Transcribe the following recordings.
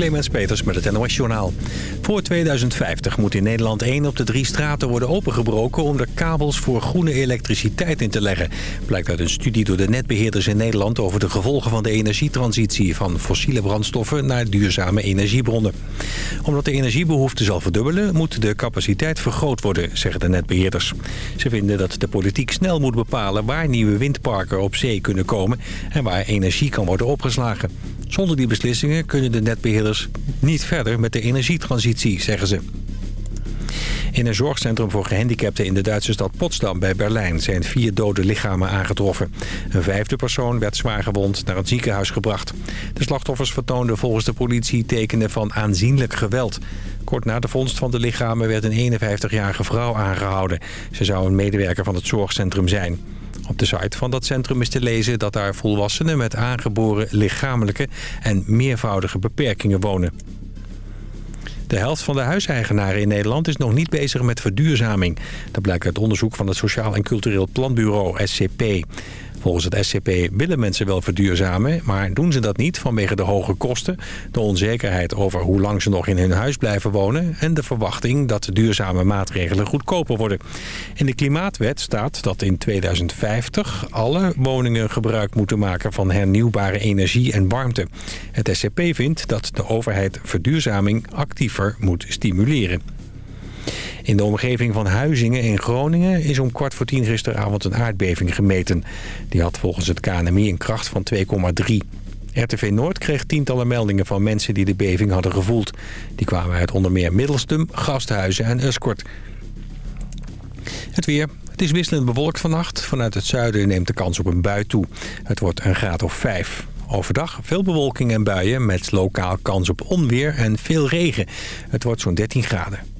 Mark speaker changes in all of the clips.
Speaker 1: Clemens Peters met het NOS Journaal. Voor 2050 moet in Nederland één op de drie straten worden opengebroken... om er kabels voor groene elektriciteit in te leggen. Blijkt uit een studie door de netbeheerders in Nederland... over de gevolgen van de energietransitie van fossiele brandstoffen... naar duurzame energiebronnen. Omdat de energiebehoefte zal verdubbelen... moet de capaciteit vergroot worden, zeggen de netbeheerders. Ze vinden dat de politiek snel moet bepalen... waar nieuwe windparken op zee kunnen komen... en waar energie kan worden opgeslagen. Zonder die beslissingen kunnen de netbeheerders niet verder met de energietransitie, zeggen ze. In een zorgcentrum voor gehandicapten in de Duitse stad Potsdam bij Berlijn zijn vier dode lichamen aangetroffen. Een vijfde persoon werd zwaargewond naar het ziekenhuis gebracht. De slachtoffers vertoonden volgens de politie tekenen van aanzienlijk geweld. Kort na de vondst van de lichamen werd een 51-jarige vrouw aangehouden. Ze zou een medewerker van het zorgcentrum zijn. Op de site van dat centrum is te lezen dat daar volwassenen met aangeboren lichamelijke en meervoudige beperkingen wonen. De helft van de huiseigenaren in Nederland is nog niet bezig met verduurzaming. Dat blijkt uit onderzoek van het Sociaal en Cultureel Planbureau, SCP. Volgens het SCP willen mensen wel verduurzamen, maar doen ze dat niet vanwege de hoge kosten, de onzekerheid over hoe lang ze nog in hun huis blijven wonen en de verwachting dat duurzame maatregelen goedkoper worden. In de Klimaatwet staat dat in 2050 alle woningen gebruik moeten maken van hernieuwbare energie en warmte. Het SCP vindt dat de overheid verduurzaming actiever moet stimuleren. In de omgeving van Huizingen in Groningen is om kwart voor tien gisteravond een aardbeving gemeten. Die had volgens het KNMI een kracht van 2,3. RTV Noord kreeg tientallen meldingen van mensen die de beving hadden gevoeld. Die kwamen uit onder meer Middelstum, Gasthuizen en Uskort. Het weer. Het is wisselend bewolkt vannacht. Vanuit het zuiden neemt de kans op een bui toe. Het wordt een graad of 5. Overdag veel bewolking en buien met lokaal kans op onweer en veel regen. Het wordt zo'n 13 graden.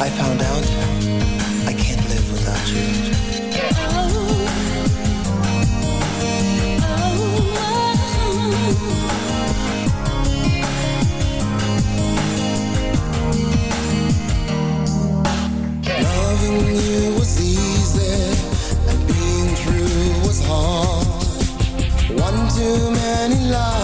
Speaker 2: I found out I can't live without you. Loving you was easy, being true was hard. One too many lies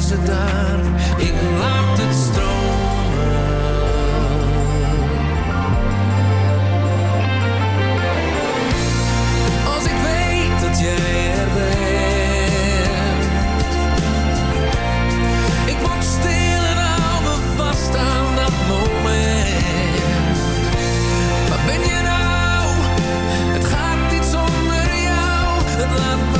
Speaker 2: is het daar. Ik laat het stromen. Als ik weet dat jij er bent. Ik word stil en hou me vast aan dat moment. Maar ben je nou? Het gaat iets zonder jou. Het laat me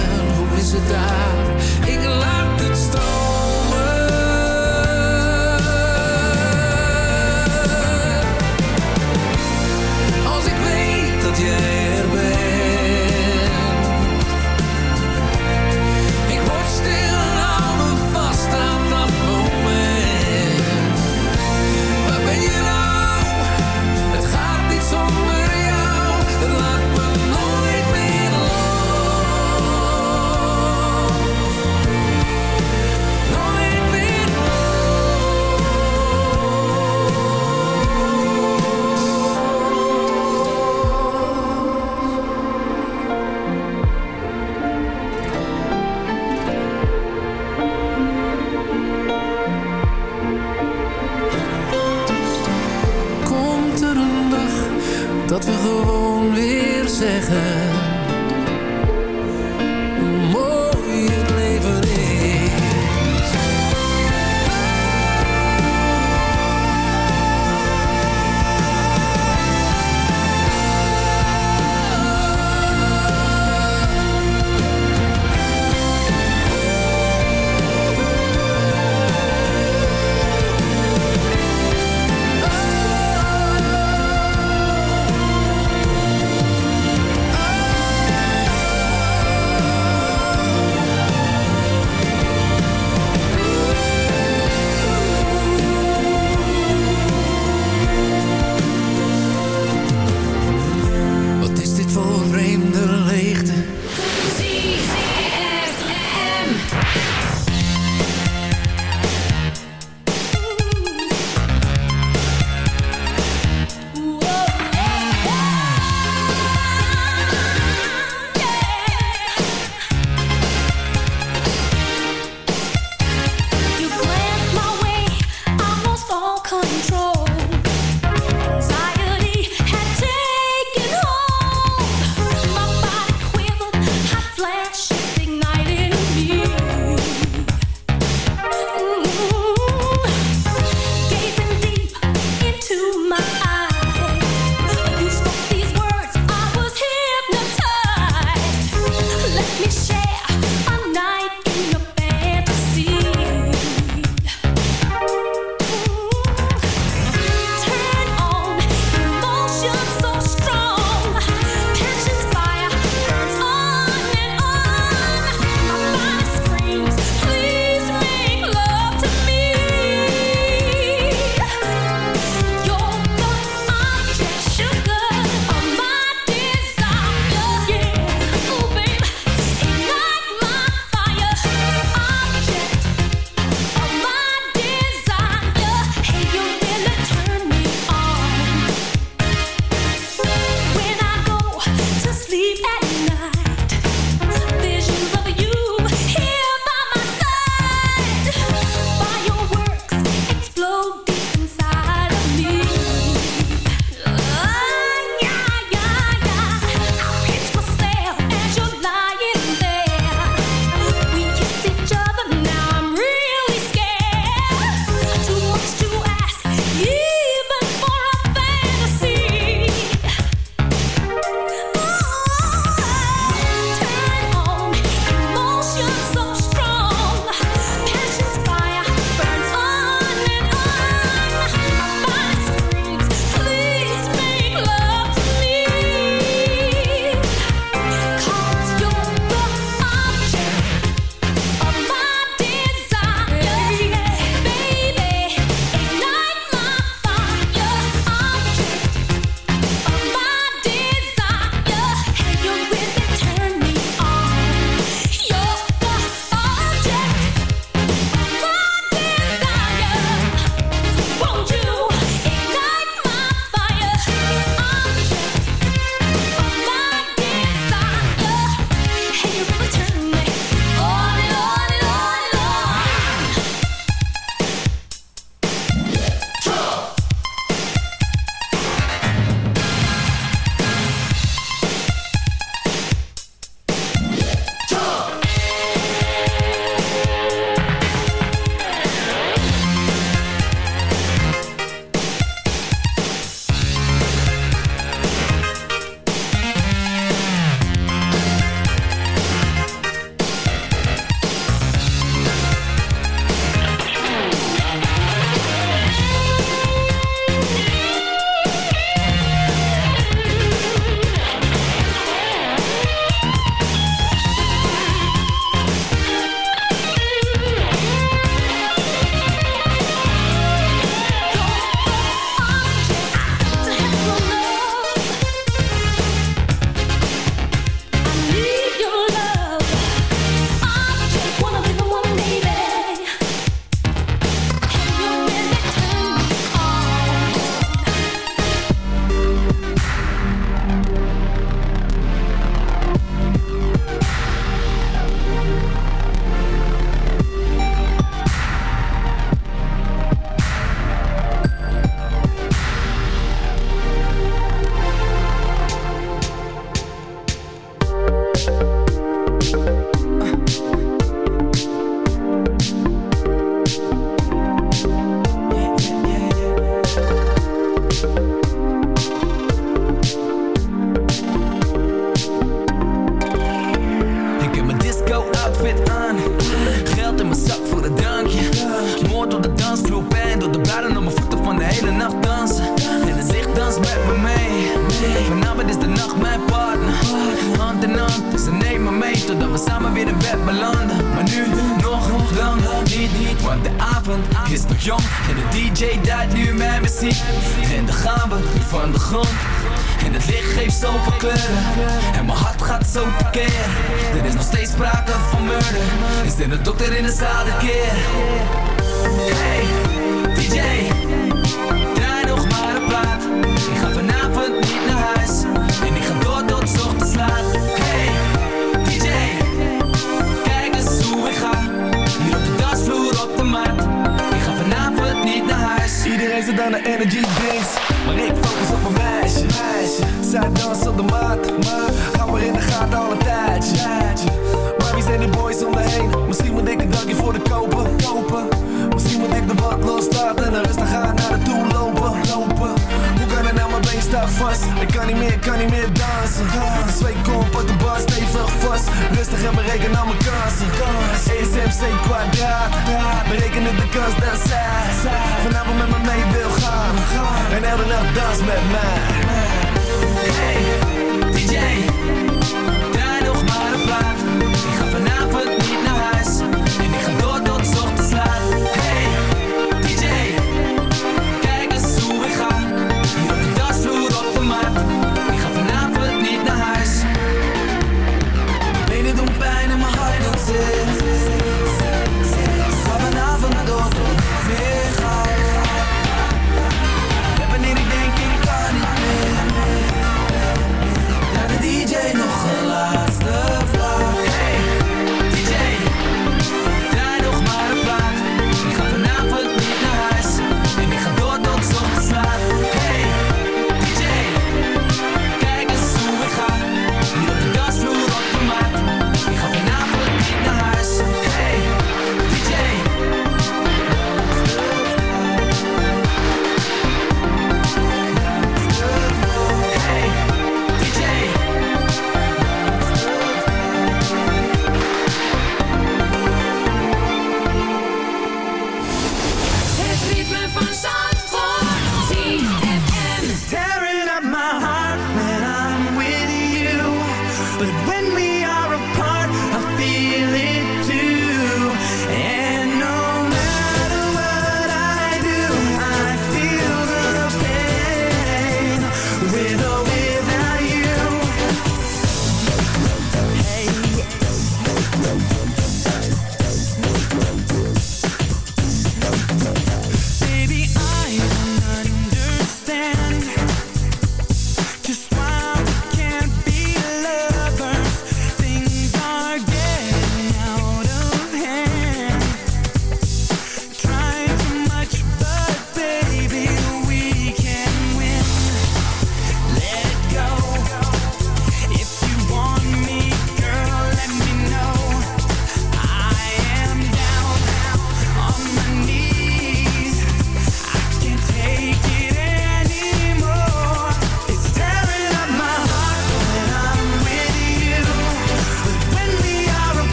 Speaker 3: hoe
Speaker 4: is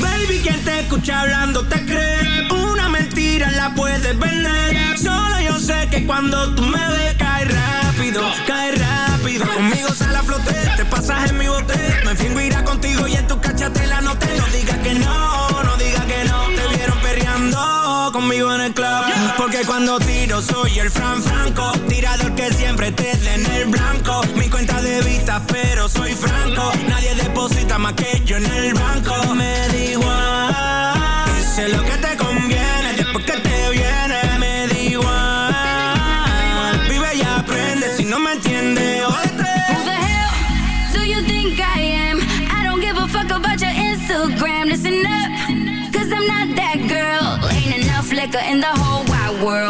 Speaker 5: Baby, quien te escucha hablando te cree. Una mentira la puedes vender. Solo yo sé que cuando tú me ves, cae rápido, cae rápido. Conmigo sale a flote, te pasas en mi bote. Me fingo irá contigo y en tu cachatela no te No digas que no, no digas que no. Te vieron perreando conmigo en el club. Porque cuando tiro soy el Fran Franco. Tirador que siempre te dé en el blanco. Mi cuenta de vista, pero soy franco. Que yo en el banco. Me da igual. Lo que te conviene después que te viene. Me da igual. Vive y aprende si no me entiendes. Jódete.
Speaker 4: Who the hell do you think I am? I don't give a fuck about your Instagram. Listen up, cause I'm not that girl. Ain't enough liquor in the whole wide world.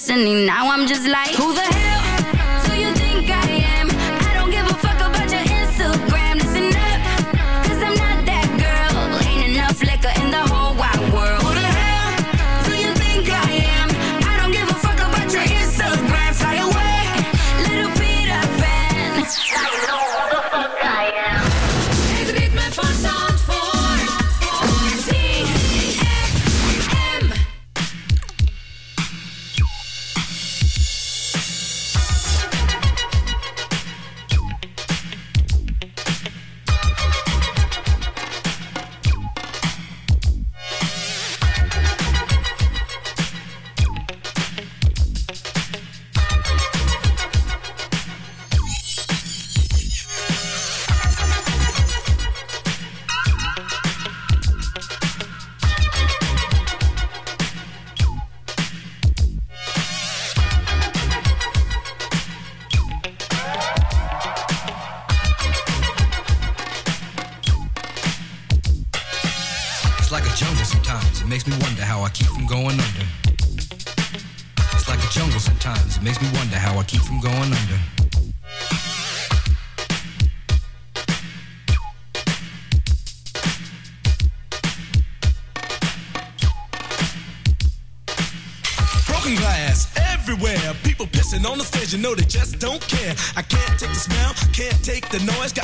Speaker 4: listening. Now I'm just like, who the hell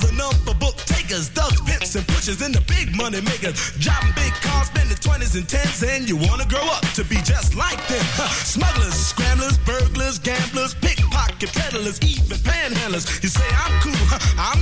Speaker 6: the number book takers, thugs, pimps, and pushers, and the big money makers. Driving big cars, spending 20s and 10s, and you wanna grow up to be just like them. Smugglers, scramblers, burglars, gamblers, pickpocket peddlers, even panhandlers. You say I'm cool, I'm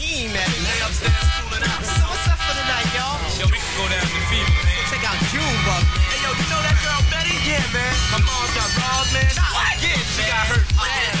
Speaker 7: Raheem at, man?
Speaker 6: They upstairs cooling out.
Speaker 7: So what's up for the night, y'all?
Speaker 6: Yo, we can go down to Fever, man.
Speaker 7: Check out Junebug. Hey, yo, you know that girl Betty? Yeah, man.
Speaker 6: My mom's got balls, man.
Speaker 7: What?
Speaker 6: Yeah, she got hurt. Oh,
Speaker 8: what